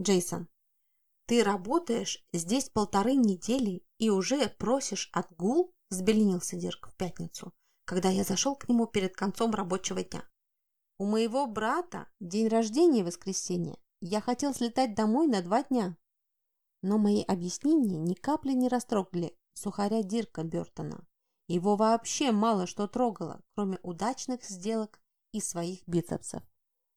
Джейсон, ты работаешь здесь полторы недели и уже просишь отгул? Взбеленился Дирк в пятницу, когда я зашел к нему перед концом рабочего дня. У моего брата день рождения в воскресенье. Я хотел слетать домой на два дня. Но мои объяснения ни капли не растрогали сухаря Дирка Бертона. Его вообще мало что трогало, кроме удачных сделок и своих бицепсов.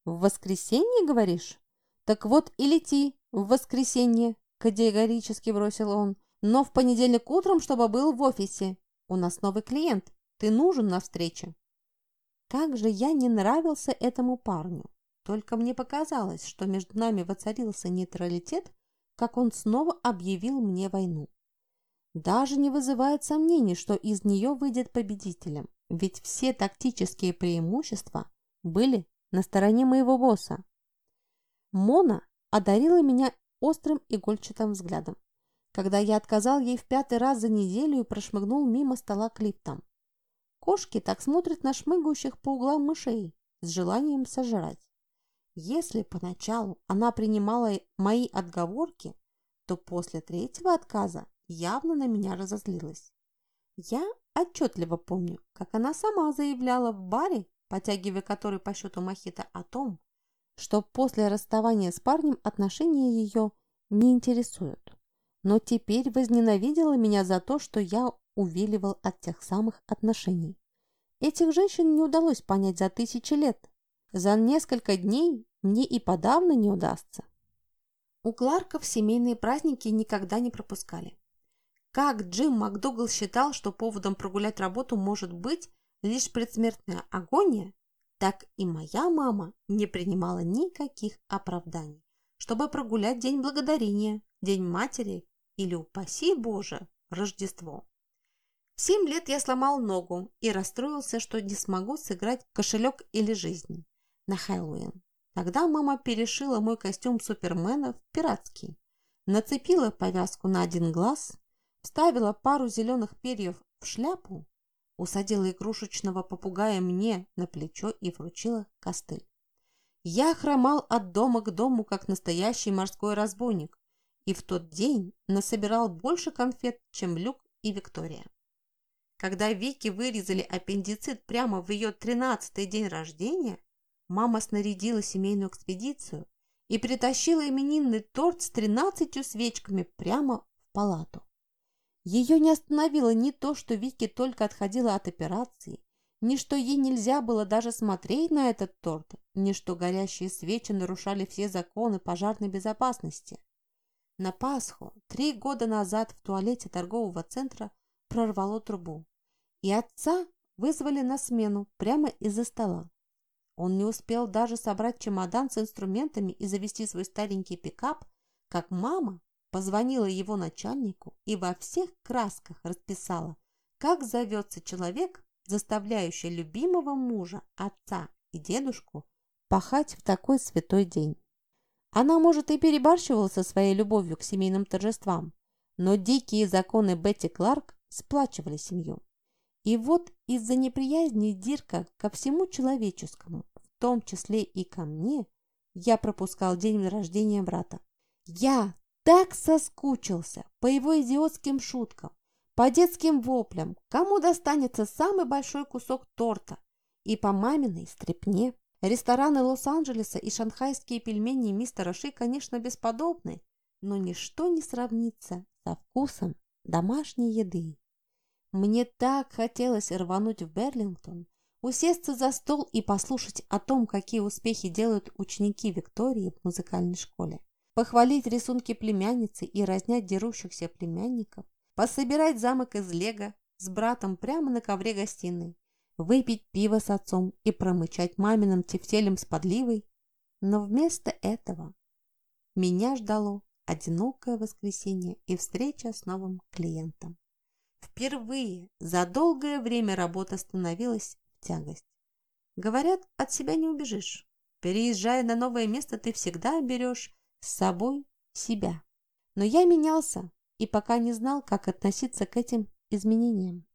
«В воскресенье, говоришь? Так вот и лети в воскресенье», категорически бросил он. «Но в понедельник утром, чтобы был в офисе. У нас новый клиент. Ты нужен на встрече». Как же я не нравился этому парню. Только мне показалось, что между нами воцарился нейтралитет, как он снова объявил мне войну. Даже не вызывает сомнений, что из нее выйдет победителем, ведь все тактические преимущества были на стороне моего босса. Мона одарила меня острым игольчатым взглядом, когда я отказал ей в пятый раз за неделю и прошмыгнул мимо стола к. Кошки так смотрят на шмыгающих по углам мышей с желанием сожрать. Если поначалу она принимала мои отговорки, то после третьего отказа явно на меня разозлилась. Я отчетливо помню, как она сама заявляла в баре, потягивая который по счету мохито, о том, что после расставания с парнем отношения ее не интересуют. Но теперь возненавидела меня за то, что я увиливал от тех самых отношений. Этих женщин не удалось понять за тысячи лет. За несколько дней мне и подавно не удастся. У Кларков семейные праздники никогда не пропускали. Как Джим МакДугал считал, что поводом прогулять работу может быть лишь предсмертная агония, так и моя мама не принимала никаких оправданий, чтобы прогулять День Благодарения, День Матери или, упаси Боже, Рождество. В семь лет я сломал ногу и расстроился, что не смогу сыграть кошелек или жизнь на Хэллоуин. Тогда мама перешила мой костюм Супермена в пиратский, нацепила повязку на один глаз, вставила пару зеленых перьев в шляпу, усадила игрушечного попугая мне на плечо и вручила костыль. Я хромал от дома к дому, как настоящий морской разбойник, и в тот день насобирал больше конфет, чем Люк и Виктория. Когда Вики вырезали аппендицит прямо в ее тринадцатый день рождения, мама снарядила семейную экспедицию и притащила именинный торт с тринадцатью свечками прямо в палату. Ее не остановило ни то, что Вики только отходила от операции, ни что ей нельзя было даже смотреть на этот торт, ни что горящие свечи нарушали все законы пожарной безопасности. На Пасху три года назад в туалете торгового центра прорвало трубу и отца вызвали на смену прямо из-за стола. Он не успел даже собрать чемодан с инструментами и завести свой старенький пикап, как мама позвонила его начальнику и во всех красках расписала, как зовется человек, заставляющий любимого мужа, отца и дедушку пахать в такой святой день. Она, может, и перебарщивала со своей любовью к семейным торжествам, но дикие законы Бетти Кларк сплачивали семью. И вот из-за неприязни Дирка ко всему человеческому, в том числе и ко мне, я пропускал день рождения брата. Я так соскучился по его идиотским шуткам, по детским воплям, кому достанется самый большой кусок торта, и по маминой стрепне. Рестораны Лос-Анджелеса и шанхайские пельмени мистера Ши, конечно, бесподобны, но ничто не сравнится со вкусом домашней еды. Мне так хотелось рвануть в Берлингтон, усесться за стол и послушать о том, какие успехи делают ученики Виктории в музыкальной школе, похвалить рисунки племянницы и разнять дерущихся племянников, пособирать замок из лего с братом прямо на ковре гостиной, выпить пиво с отцом и промычать маминым тефтелем с подливой. Но вместо этого меня ждало одинокое воскресенье и встреча с новым клиентом. Впервые за долгое время работа становилась в тягость. Говорят, от себя не убежишь. Переезжая на новое место, ты всегда берешь с собой себя. Но я менялся и пока не знал, как относиться к этим изменениям.